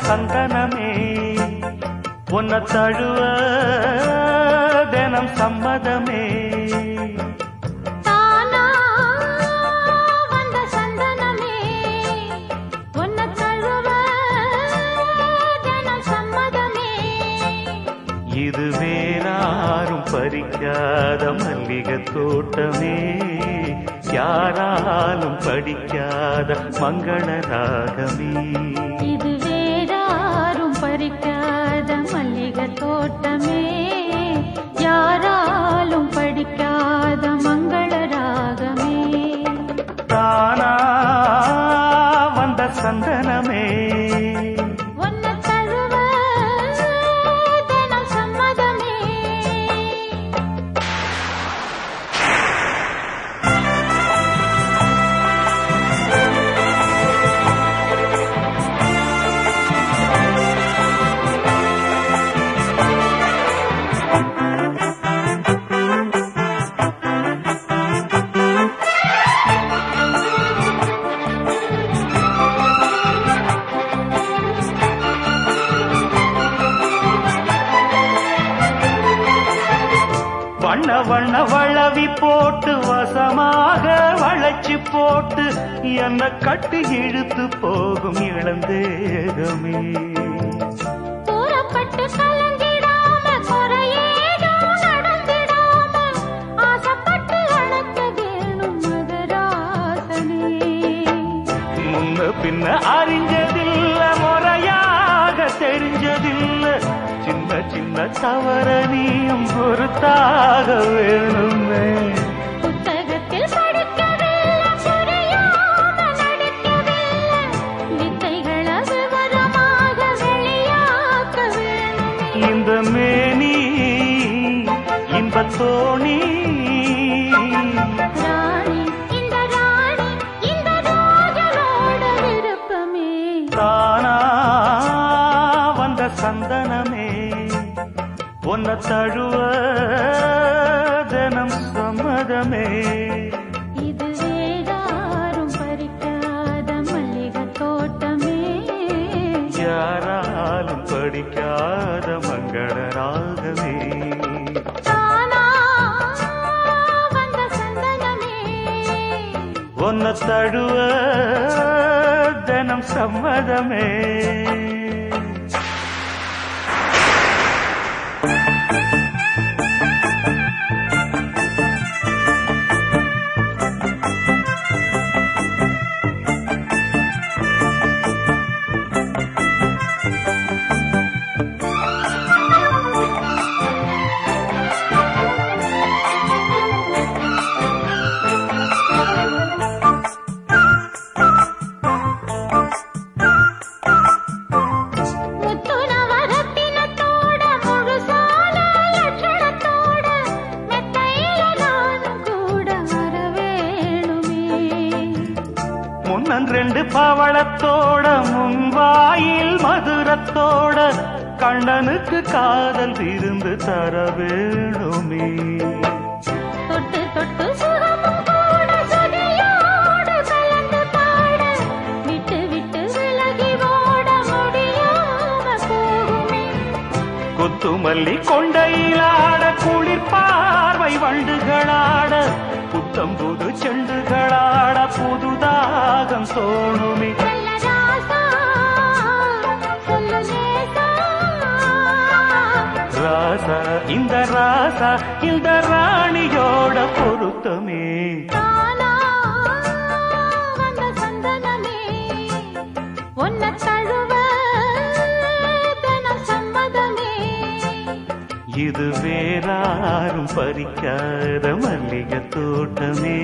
தானா வந்த சந்தனமே. உன்னை தழுவ தினம் சம்மதமே. தானா வந்த சந்தனமே. உன்னை தழுவ தினம் சம்மதமே. இது வேறாரும் பறிக்காத மல்லிகை தோட்டமே. யாராலும் படிக்காத மங்கள ராகமே. வண்ண வளவி போட்டு வசமாக வளைச்சு போட்டு என்ன கட்டி இழுத்து போகும் இளந்தேகமே தூரப்பட்டு வித்தைகளை விவரமாக வெளியாக்க வேணுமே. இந்த மேனி இன்பத் தோணி. தழுவ தினம் சம்மதமே. இது வேறாரும் பறிக்காத மல்லிகை தோட்டமே. யாராலும் படிக்காத மங்கள ராகமே உன்னை தழுவ தினம் சம்மதமே. Thank you. பவளத்தோட முன்வாயில் மதுரத்தோட கண்ணனுக்கு காதல் விருந்து தர வேணுமே. தொட்டு தொட்டு கொத்துமல்லி கொண்டையிலாட குளிர் பார்வை வண்டுகளாட புத்தம்புது செண்டுகளாட புதுதாகம் தோணுமே ராசா இந்த ராசா இந்த ராணியோட பொருத்தமே இது வேறாரும் பறிக்காத மல்லிகை தோட்டமே.